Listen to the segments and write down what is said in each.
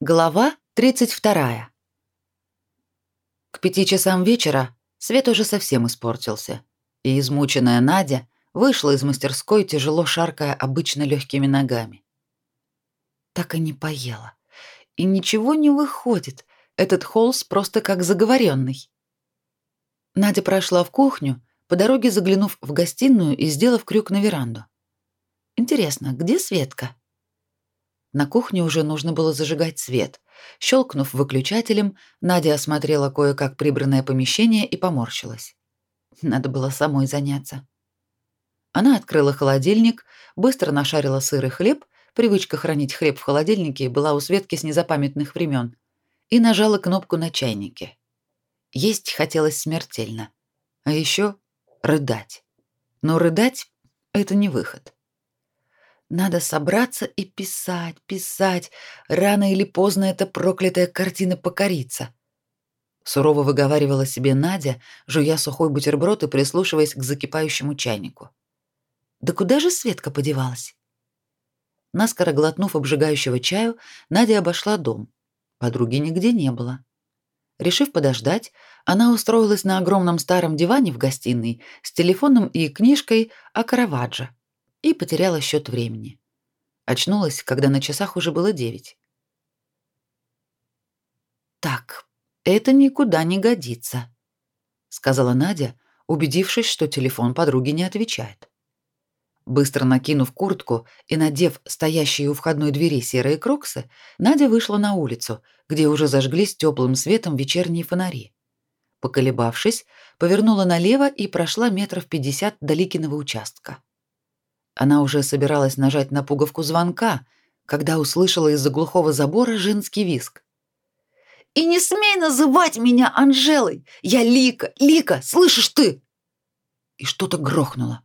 Глава 32. К пяти часам вечера свет уже совсем испортился, и измученная Надя вышла из мастерской, тяжело шаркая обычно легкими ногами. Так и не поела. И ничего не выходит. Этот холст просто как заговоренный. Надя прошла в кухню, по дороге заглянув в гостиную и сделав крюк на веранду. Интересно, где Светка? На кухне уже нужно было зажигать свет. Щелкнув выключателем, Надя осмотрела кое-как прибранное помещение и поморщилась. Надо было самой заняться. Она открыла холодильник, быстро нашарила сыр и хлеб, привычка хранить хлеб в холодильнике была у Светки с незапамятных времен, и нажала кнопку на чайнике. Есть хотелось смертельно. А еще рыдать. Но рыдать — это не выход. Надо собраться и писать, писать. Рано или поздно эта проклятая картина покорится. Сурово выговаривала себе Надя, жуя сухой бутерброд и прислушиваясь к закипающему чайнику. Да куда же Светка подевалась? Наскоро глотнув обжигающего чаю, Надя обошла дом. Подруги нигде не было. Решив подождать, она устроилась на огромном старом диване в гостиной с телефоном и книжкой о Караваджо и потеряла счет времени. Очнулась, когда на часах уже было девять. «Так, это никуда не годится», — сказала Надя, убедившись, что телефон подруги не отвечает. Быстро накинув куртку и надев стоящие у входной двери серые кроксы, Надя вышла на улицу, где уже зажглись теплым светом вечерние фонари. Поколебавшись, повернула налево и прошла метров пятьдесят до Ликиного участка. Она уже собиралась нажать на пуговку звонка, когда услышала из-за глухого забора женский визг. «И не смей называть меня Анжелой! Я Лика! Лика, слышишь ты?» И что-то грохнуло.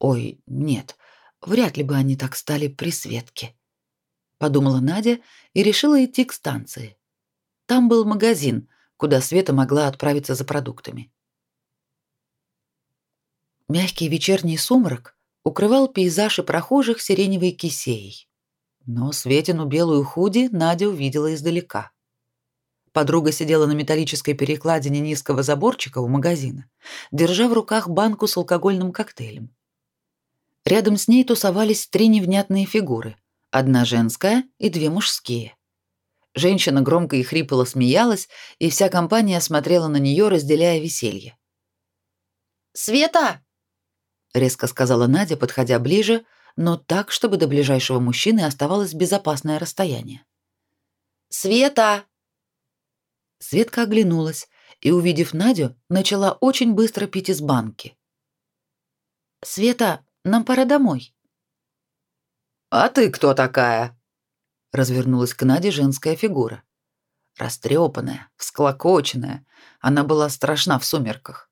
«Ой, нет, вряд ли бы они так стали при Светке», — подумала Надя и решила идти к станции. Там был магазин, куда Света могла отправиться за продуктами. Мягкий вечерний сумрак — укрывал пейзаж и прохожих сиреневой кисеей. Но Светину белую худи Надя увидела издалека. Подруга сидела на металлической перекладине низкого заборчика у магазина, держа в руках банку с алкогольным коктейлем. Рядом с ней тусовались три невнятные фигуры, одна женская и две мужские. Женщина громко и хрипло смеялась, и вся компания смотрела на нее, разделяя веселье. «Света!» Резко сказала Надя, подходя ближе, но так, чтобы до ближайшего мужчины оставалось безопасное расстояние. Света. Светка оглянулась и, увидев Надю, начала очень быстро пить из банки. Света, нам пора домой. А ты кто такая? Развернулась к Наде женская фигура. Растрепанная, всклокоченная, она была страшна в сумерках.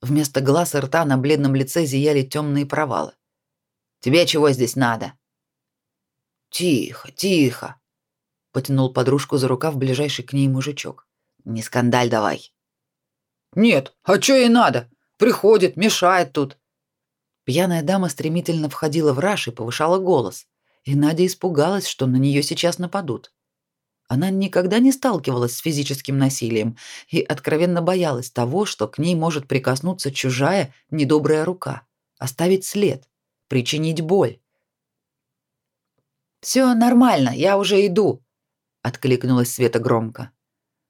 Вместо глаз и рта на бледном лице зияли темные провалы. «Тебе чего здесь надо?» «Тихо, тихо», — потянул подружку за рукав ближайший к ней мужичок. «Не скандаль давай». «Нет, а чё ей надо? Приходит, мешает тут». Пьяная дама стремительно входила в раж и повышала голос, и Надя испугалась, что на нее сейчас нападут. Она никогда не сталкивалась с физическим насилием и откровенно боялась того, что к ней может прикоснуться чужая недобрая рука, оставить след, причинить боль. Все нормально, я уже иду, откликнулась Света громко.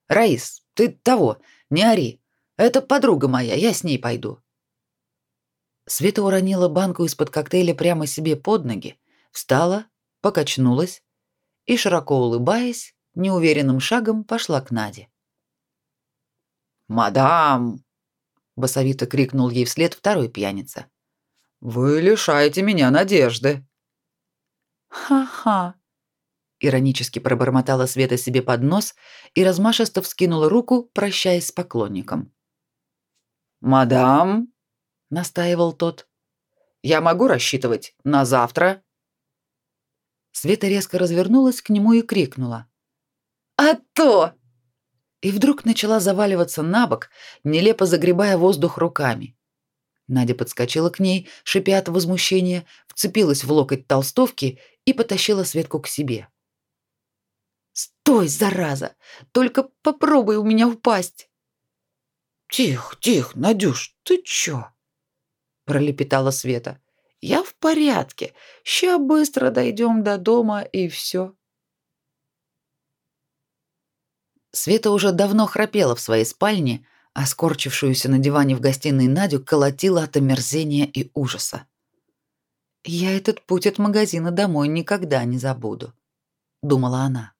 Раис, ты того, не ори. Это подруга моя, я с ней пойду. Света уронила банку из-под коктейля прямо себе под ноги, встала, покачнулась и широко улыбаясь, неуверенным шагом пошла к Наде. «Мадам!» — басовито крикнул ей вслед второй пьяница. «Вы лишаете меня надежды». «Ха-ха!» — иронически пробормотала Света себе под нос и размашисто вскинула руку, прощаясь с поклонником. «Мадам!» — настаивал тот. «Я могу рассчитывать на завтра?» Света резко развернулась к нему и крикнула. А то! И вдруг начала заваливаться на бок, нелепо загребая воздух руками. Надя подскочила к ней, шипя от возмущения, вцепилась в локоть толстовки и потащила Светку к себе. Стой, зараза! Только попробуй у меня упасть. Тихо, тихо, Надюш, ты чё? пролепетала Света. Я в порядке. Ща быстро дойдем до дома и все. Света уже давно храпела в своей спальне, а скорчившуюся на диване в гостиной Надю колотила от омерзения и ужаса. «Я этот путь от магазина домой никогда не забуду», — думала она.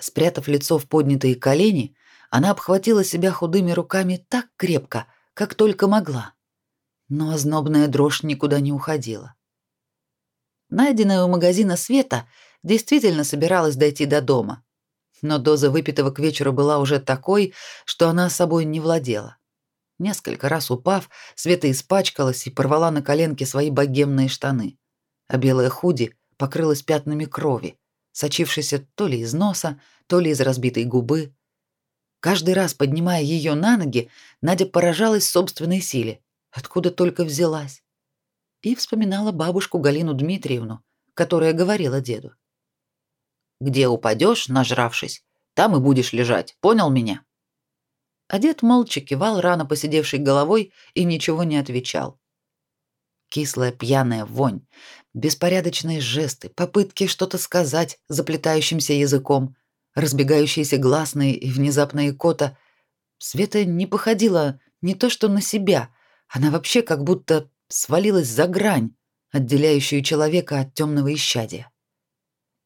Спрятав лицо в поднятые колени, она обхватила себя худыми руками так крепко, как только могла но ознобная дрожь никуда не уходила. Найденная у магазина Света действительно собиралась дойти до дома, но доза выпитого к вечеру была уже такой, что она собой не владела. Несколько раз упав, Света испачкалась и порвала на коленке свои богемные штаны, а белая худи покрылась пятнами крови, сочившейся то ли из носа, то ли из разбитой губы. Каждый раз, поднимая ее на ноги, Надя поражалась собственной силе откуда только взялась. И вспоминала бабушку Галину Дмитриевну, которая говорила деду. «Где упадешь, нажравшись, там и будешь лежать, понял меня?» А дед молча кивал рано посидевшей головой и ничего не отвечал. Кислая пьяная вонь, беспорядочные жесты, попытки что-то сказать заплетающимся языком, разбегающиеся гласные и внезапные кота. Света не походила не то что на себя, она вообще как будто свалилась за грань, отделяющую человека от темного исчадия.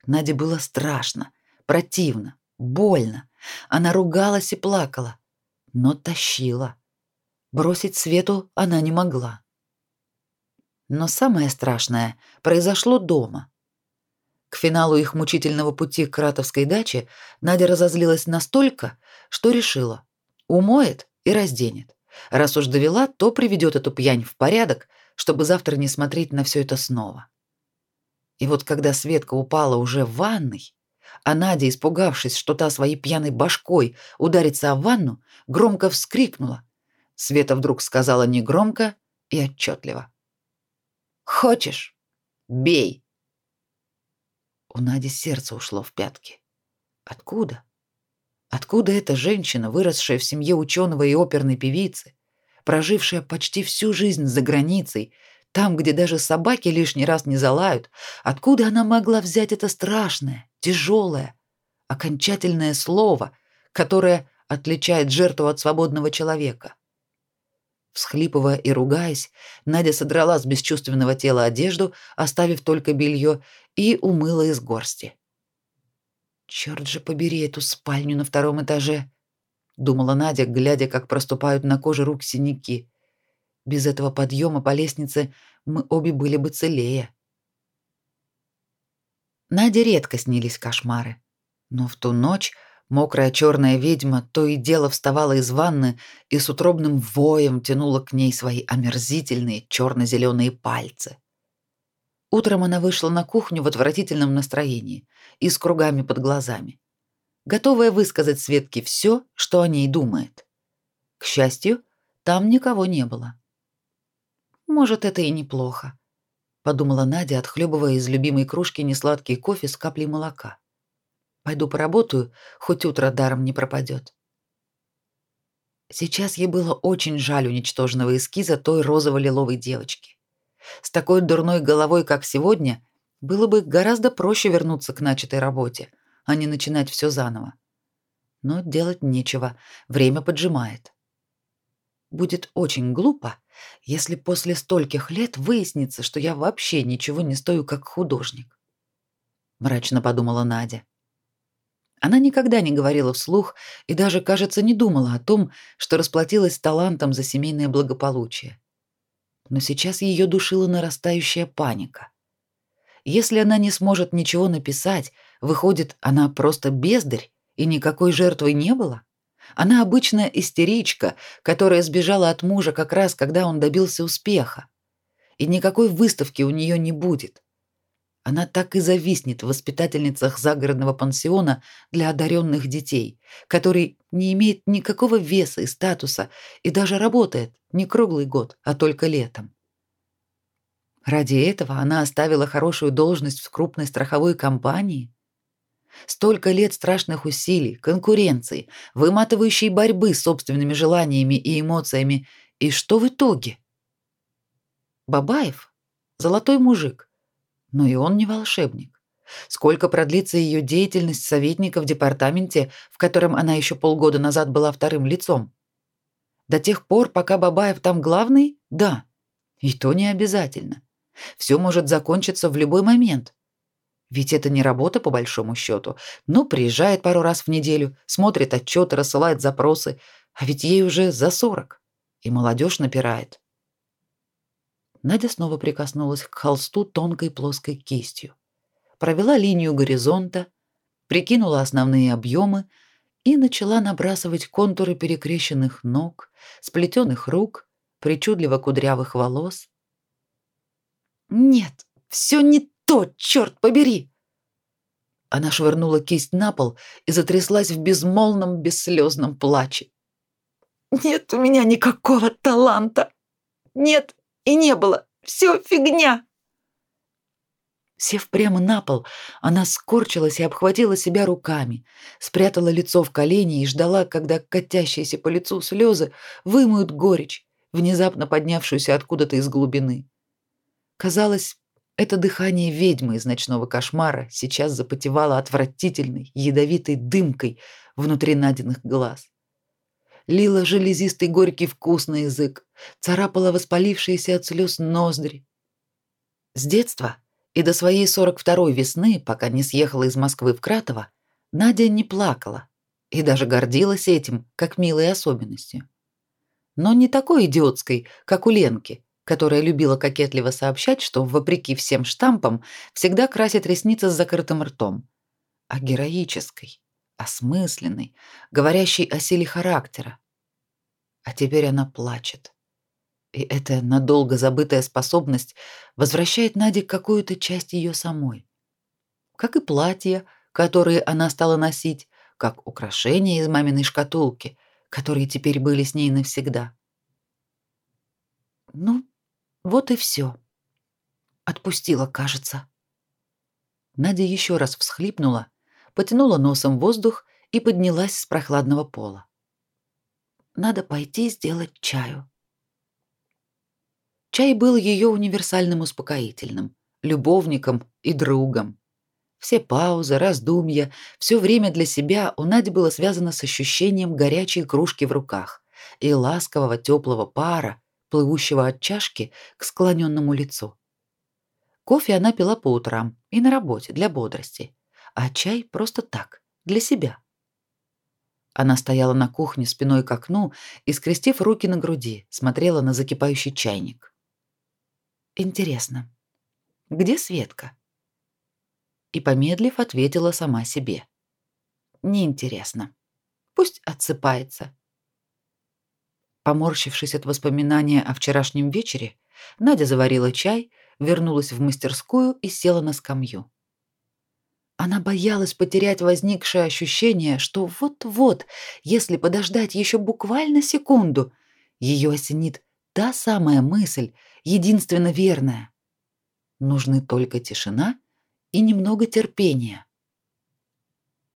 Наде было страшно, противно, больно. Она ругалась и плакала, но тащила. Бросить Свету она не могла. Но самое страшное произошло дома. К финалу их мучительного пути к Кратовской даче Надя разозлилась настолько, что решила: умоет и разденет. Раз уж довела, то приведет эту пьянь в порядок, чтобы завтра не смотреть на все это снова. И вот когда Светка упала уже в ванной, а Надя, испугавшись, что та своей пьяной башкой ударится о ванну, громко вскрикнула. Света вдруг сказала негромко и отчетливо. «Хочешь? Бей!» У Нади сердце ушло в пятки. Откуда? Откуда эта женщина, выросшая в семье ученого и оперной певицы, прожившая почти всю жизнь за границей, там, где даже собаки лишний раз не залают, откуда она могла взять это страшное, тяжелое, окончательное слово, которое отличает жертву от свободного человека? Всхлипывая и ругаясь, Надя содрала с бесчувственного тела одежду, оставив только белье, и умыла из горсти. Черт же побери эту спальню на втором этаже, думала Надя, глядя, как проступают на коже рук синяки. Без этого подъема по лестнице мы обе были бы целее. Наде редко снились кошмары, но в ту ночь мокрая черная ведьма то и дело вставала из ванны и с утробным воем тянула к ней свои омерзительные черно зеленые пальцы. Утром она вышла на кухню в отвратительном настроении и с кругами под глазами, готовая высказать Светке все, что о ней думает. К счастью, там никого не было. Может, это и неплохо, подумала Надя, отхлебывая из любимой кружки несладкий кофе с каплей молока. Пойду поработаю, хоть утро даром не пропадет. Сейчас ей было очень жаль уничтоженного эскиза той розово-лиловой девочки. С такой дурной головой, как сегодня, было бы гораздо проще вернуться к начатой работе, а не начинать все заново. Но делать нечего, время поджимает. Будет очень глупо, если после стольких лет выяснится, что я вообще ничего не стою как художник. Мрачно подумала Надя. Она никогда не говорила вслух и даже, кажется, не думала о том, что расплатилась талантом за семейное благополучие но сейчас ее душила нарастающая паника. Если она не сможет ничего написать, выходит, она просто бездарь и никакой жертвы не было? Она обычная истеричка, которая сбежала от мужа как раз, когда он добился успеха. И никакой выставки у нее не будет. Она так и зависнет в воспитательницах загородного пансиона для одаренных детей, который не имеет никакого веса и статуса и даже работает не круглый год, а только летом. Ради этого она оставила хорошую должность в крупной страховой компании. Столько лет страшных усилий, конкуренции, выматывающей борьбы с собственными желаниями и эмоциями. И что в итоге? Бабаев — золотой мужик, но и он не волшебник. Сколько продлится ее деятельность советника в департаменте, в котором она еще полгода назад была вторым лицом? До тех пор, пока Бабаев там главный? Да. И то не обязательно. Все может закончиться в любой момент. Ведь это не работа по большому счету. Ну, приезжает пару раз в неделю, смотрит отчеты, рассылает запросы, а ведь ей уже за сорок, и молодежь напирает. Надя снова прикоснулась к холсту тонкой плоской кистью, провела линию горизонта, прикинула основные объемы и начала набрасывать контуры перекрещенных ног, сплетенных рук, причудливо кудрявых волос. Нет, все не то, черт побери!» Она швырнула кисть на пол и затряслась в безмолвном, бесслезном плаче. «Нет у меня никакого таланта! Нет и не было! Все фигня!» Сев прямо на пол, она скорчилась и обхватила себя руками, спрятала лицо в колени и ждала, когда катящиеся по лицу слезы вымоют горечь, внезапно поднявшуюся откуда-то из глубины. Казалось, это дыхание ведьмы из ночного кошмара сейчас запотевало отвратительной, ядовитой дымкой внутри Надиных глаз. Лила железистый горький вкус на язык, царапала воспалившиеся от слез ноздри. С детства и до своей 42-й весны, пока не съехала из Москвы в Кратово, Надя не плакала и даже гордилась этим, как милой особенностью. Но не такой идиотской, как у Ленки, которая любила кокетливо сообщать, что, вопреки всем штампам, всегда красит ресницы с закрытым ртом, а героической, осмысленной, говорящей о силе характера. А теперь она плачет. И эта надолго забытая способность возвращает Наде какую-то часть ее самой. Как и платья, которые она стала носить, как украшения из маминой шкатулки, которые теперь были с ней навсегда. Ну, вот и все. Отпустила, кажется. Надя еще раз всхлипнула, потянула носом воздух и поднялась с прохладного пола. Надо пойти сделать чаю. Чай был ее универсальным успокоительным, любовником и другом. Все паузы, раздумья, все время для себя у Нади было связано с ощущением горячей кружки в руках и ласкового теплого пара, плывущего от чашки к склоненному лицу. Кофе она пила по утрам и на работе для бодрости, а чай просто так, для себя. Она стояла на кухне спиной к окну и, скрестив руки на груди, смотрела на закипающий чайник. Интересно, где Светка? И помедлив, ответила сама себе. Неинтересно. Пусть отсыпается. Поморщившись от воспоминания о вчерашнем вечере, Надя заварила чай, вернулась в мастерскую и села на скамью. Она боялась потерять возникшее ощущение, что вот-вот, если подождать еще буквально секунду, ее осенит та самая мысль, единственно верная. Нужны только тишина и немного терпения.